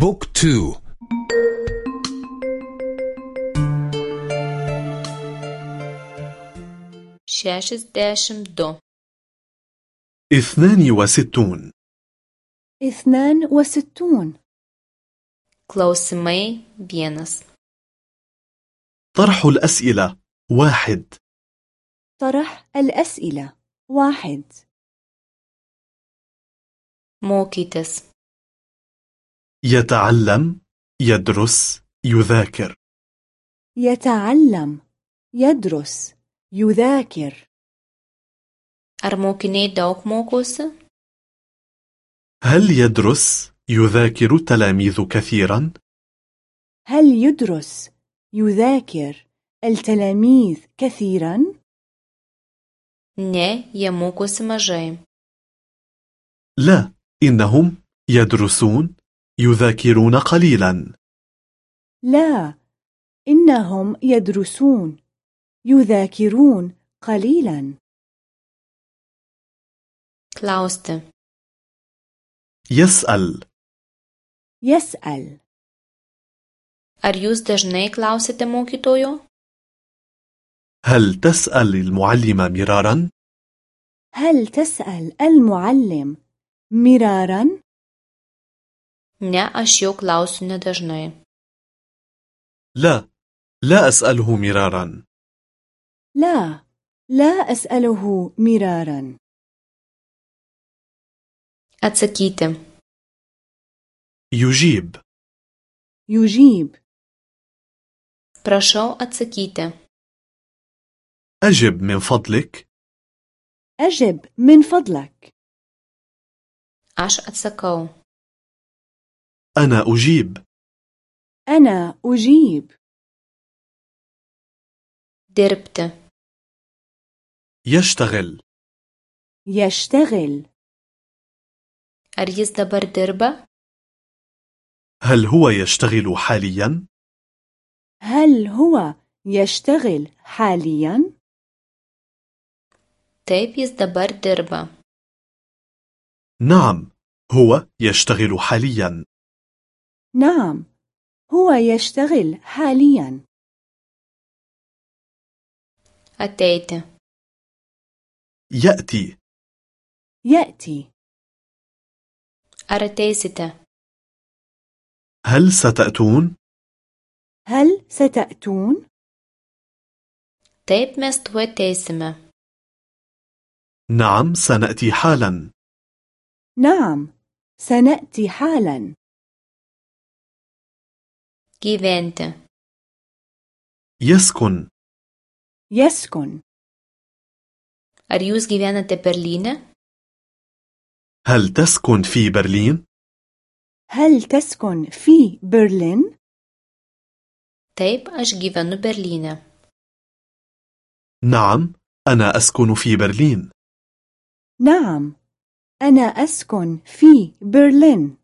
Book two. Šešiasdešimt du. اثنان وستون. اثنان وستون. Klausimai vienas. طرح الأسئلة واحد. طرح الأسئلة واحد. Mokytis. يتعلم يدرس يذاكر يتعلم يدرس يذاكر ar mokiniai daug mokosi هل يدرس يذاكر التلاميذ كثيرا؟ هل يدرس يذاكر التلاميذ كثيرا؟ ne jie mokosi mažai لا إنهم يدرسون يذاكرون قليلا. لا إنهم يدرسون يذاكرون قليلا. Klausti يسأل. يسأل. Ar jūs dažnai klausite mokytojo هل تسأل المعلم مرارا؟ هل تسأل المعلم مرارا؟ Ne aš jo klausiu nedažnai. لا. لا أسأله مرارا. لا. لا أسأله مرارا. Atsakyti. يجيب. يجيب. Prašau atsakyti. أجب من فضلك. أجب من فضلك. Aš atsakau. أنا أجيب. أنا أجيب. dirbti يشتغل. يشتغل. jis dabar dirba هل هو يشتغل حاليا؟ هل هو يشتغل حاليا؟ jis dabar dirba نعم هو يشتغل حاليا. نعم هو يشتغل حاليا. ateiti يأتي. يأتي. ateisite هل ستأتون؟ هل ستأتون؟ taip mes tuoj ateisime نعم سنأتي حالا. نعم سنأتي حالا. Gyventi يسكن يسكن ar jūs gyvenate berlyne? هل تسكن في برلين؟ هل تسكن في برلين؟ taip aš gyvenu berlyne. نعم أنا أسكن في برلين نعم أنا أسكن في برلين